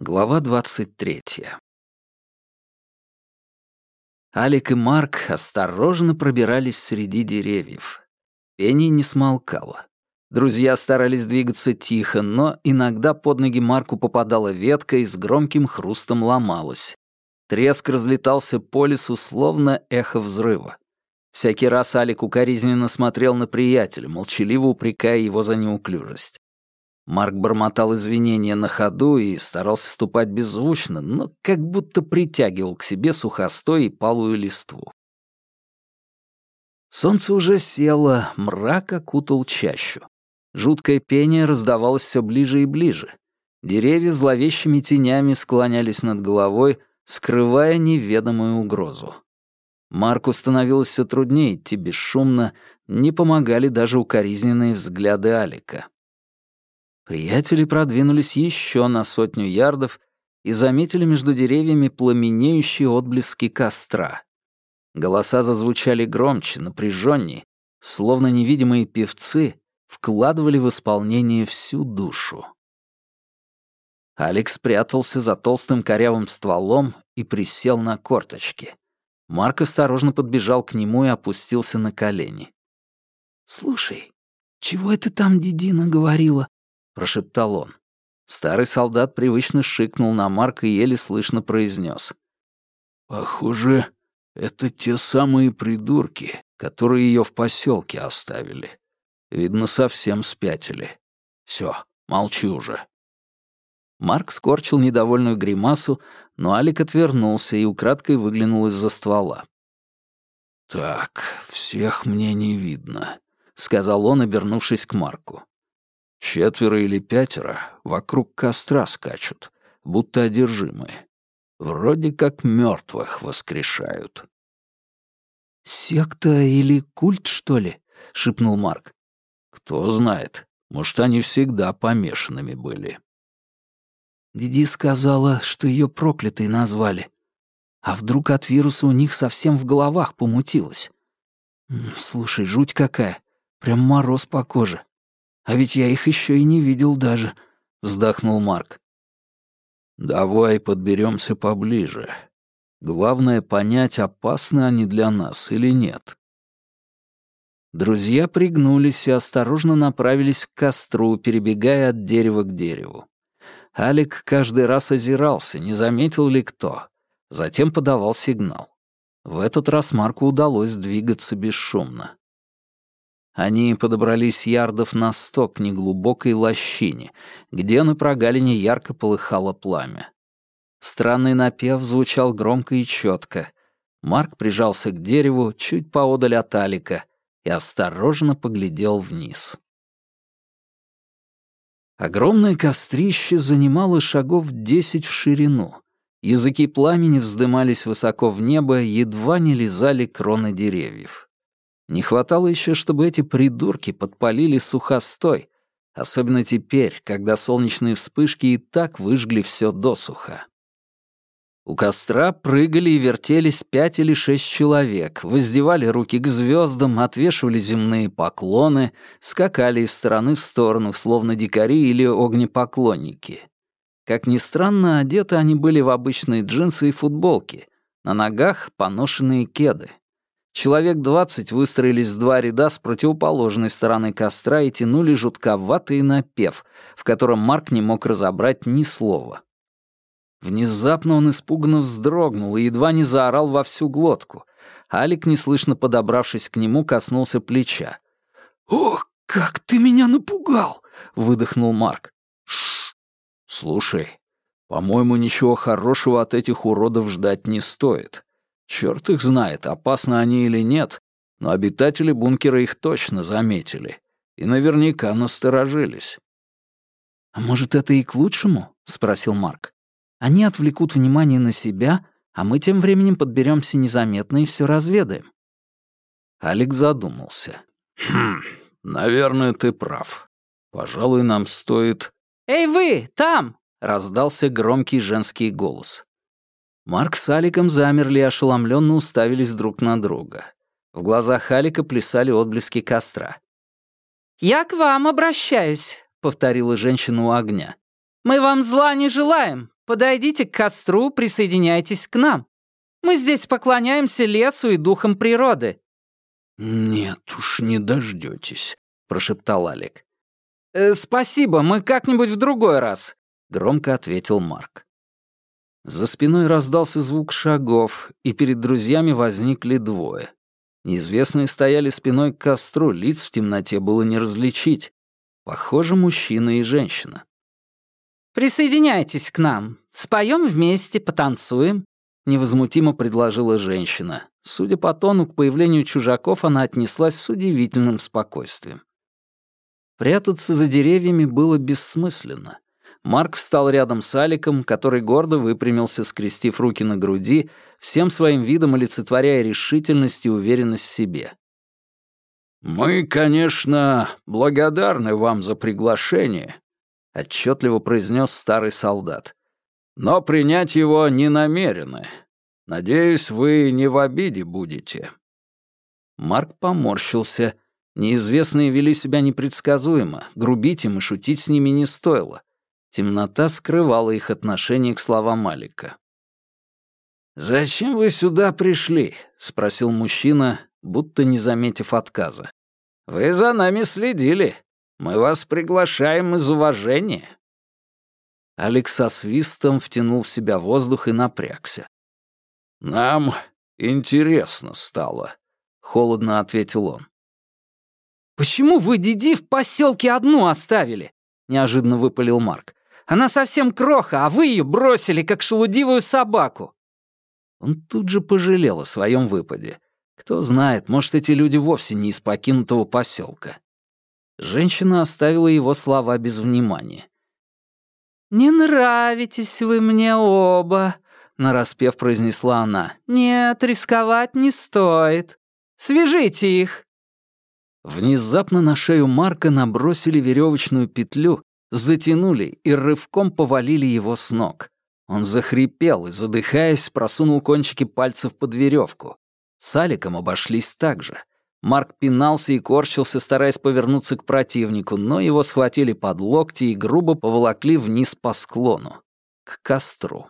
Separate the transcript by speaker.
Speaker 1: Глава 23. Алик и Марк осторожно пробирались среди деревьев. Пение не смолкало. Друзья старались двигаться тихо, но иногда под ноги Марку попадала ветка и с громким хрустом ломалась. Треск разлетался по лесу, словно эхо взрыва. Всякий раз Алик укоризненно смотрел на приятеля, молчаливо упрекая его за неуклюжесть. Марк бормотал извинения на ходу и старался ступать беззвучно, но как будто притягивал к себе сухостой и палую листву. Солнце уже село, мрак окутал чащу. Жуткое пение раздавалось все ближе и ближе. Деревья зловещими тенями склонялись над головой, скрывая неведомую угрозу. Марку становилось все труднее идти бесшумно, не помогали даже укоризненные взгляды Алика. Приятели продвинулись еще на сотню ярдов и заметили между деревьями пламенеющие отблески костра. Голоса зазвучали громче, напряженнее, словно невидимые певцы вкладывали в исполнение всю душу. Алекс спрятался за толстым корявым стволом и присел на корточки. Марк осторожно подбежал к нему и опустился на колени. «Слушай, чего это там Дидина говорила?» Прошептал он. Старый солдат привычно шикнул на Марка и еле слышно произнес.
Speaker 2: «Похоже, это те самые придурки, которые ее в поселке оставили. Видно, совсем спятили. Все, молчи уже».
Speaker 1: Марк скорчил недовольную гримасу, но Алик отвернулся и украдкой выглянул из-за ствола.
Speaker 2: «Так, всех мне не видно», — сказал он, обернувшись к Марку. Четверо или пятеро вокруг костра скачут, будто одержимые. Вроде как мертвых воскрешают.
Speaker 1: «Секта или культ, что ли?» — шепнул Марк.
Speaker 2: «Кто знает. Может, они всегда помешанными были».
Speaker 1: Диди сказала, что ее проклятой назвали. А вдруг от вируса у них совсем в головах помутилось? Слушай, жуть какая. Прям мороз по коже. А ведь я их еще и не видел даже», — вздохнул Марк.
Speaker 2: «Давай подберемся поближе. Главное понять, опасны они для нас или нет».
Speaker 1: Друзья пригнулись и осторожно направились к костру, перебегая от дерева к дереву. Алик каждый раз озирался, не заметил ли кто. Затем подавал сигнал. В этот раз Марку удалось двигаться бесшумно. Они подобрались ярдов на сто к неглубокой лощине, где на прогалине ярко полыхало пламя. Странный напев звучал громко и четко. Марк прижался к дереву чуть поодаль от Алика и осторожно поглядел вниз. Огромное кострище занимало шагов десять в ширину. Языки пламени вздымались высоко в небо, едва не лизали кроны деревьев. Не хватало еще, чтобы эти придурки подпалили сухостой, особенно теперь, когда солнечные вспышки и так выжгли все досуха. У костра прыгали и вертелись пять или шесть человек, воздевали руки к звездам, отвешивали земные поклоны, скакали из стороны в сторону, словно дикари или огнепоклонники. Как ни странно, одеты они были в обычные джинсы и футболки, на ногах поношенные кеды. Человек двадцать выстроились в два ряда с противоположной стороны костра и тянули жутковатый напев, в котором Марк не мог разобрать ни слова. Внезапно он испуганно вздрогнул и едва не заорал во всю глотку. Алик, неслышно подобравшись к нему, коснулся плеча. «Ох, как ты меня напугал!» — выдохнул Марк.
Speaker 2: «Шш! Слушай, по-моему, ничего хорошего от этих уродов ждать не стоит. Черт их знает, опасны они или нет, но обитатели бункера их точно заметили и наверняка насторожились.
Speaker 1: «А может, это и к лучшему?» — спросил Марк. «Они отвлекут внимание на себя, а мы тем временем подберемся незаметно и все разведаем».
Speaker 2: Алекс задумался. «Хм, наверное, ты прав. Пожалуй, нам стоит...»
Speaker 3: «Эй вы, там!»
Speaker 1: — раздался громкий женский голос. Марк с Аликом замерли и ошеломленно уставились друг на друга. В глазах Алика плясали отблески костра.
Speaker 3: «Я к вам обращаюсь», — повторила женщина у огня. «Мы вам зла не желаем. подойдите к костру, присоединяйтесь к нам. Мы здесь поклоняемся лесу и духам природы».
Speaker 2: «Нет уж, не дождетесь», — прошептал Алик.
Speaker 3: «Э, «Спасибо, мы как-нибудь в другой раз», —
Speaker 1: громко ответил Марк. За спиной раздался звук шагов, и перед друзьями возникли двое. Неизвестные стояли спиной к костру, лиц в темноте было не различить. Похоже, мужчина и женщина.
Speaker 3: «Присоединяйтесь к нам. Споем вместе, потанцуем», — невозмутимо предложила женщина. Судя по тону, к появлению чужаков она отнеслась с удивительным спокойствием. Прятаться за деревьями было бессмысленно. Марк встал рядом с Аликом, который гордо выпрямился, скрестив руки на груди, всем своим видом олицетворяя решительность и уверенность в себе.
Speaker 2: «Мы, конечно, благодарны вам за приглашение», — отчетливо произнес старый солдат. «Но принять его не намерены. Надеюсь, вы не в обиде будете».
Speaker 1: Марк поморщился. Неизвестные вели себя непредсказуемо, грубить им и шутить с ними не стоило. Темнота скрывала их отношение к словам Малика.
Speaker 2: «Зачем вы сюда пришли?» — спросил мужчина,
Speaker 1: будто не заметив отказа.
Speaker 2: «Вы за нами следили. Мы вас приглашаем из уважения».
Speaker 1: Алекс со свистом втянул в себя воздух и напрягся.
Speaker 2: «Нам интересно стало», — холодно ответил он.
Speaker 3: «Почему вы Диди в поселке одну оставили?» — неожиданно выпалил Марк. «Она совсем кроха, а вы ее бросили, как шелудивую собаку».
Speaker 1: Он тут же пожалел о своем выпаде. Кто знает, может, эти люди вовсе не из покинутого поселка. Женщина оставила его слова без внимания.
Speaker 3: «Не нравитесь вы мне оба», — нараспев произнесла она. «Нет, рисковать не стоит. Свяжите их».
Speaker 1: Внезапно на шею Марка набросили веревочную петлю, затянули и рывком повалили его с ног. Он захрипел и, задыхаясь, просунул кончики пальцев под веревку. С Аликом обошлись так же. Марк пинался и корчился, стараясь повернуться к противнику, но его схватили под локти и грубо поволокли вниз по склону, к костру.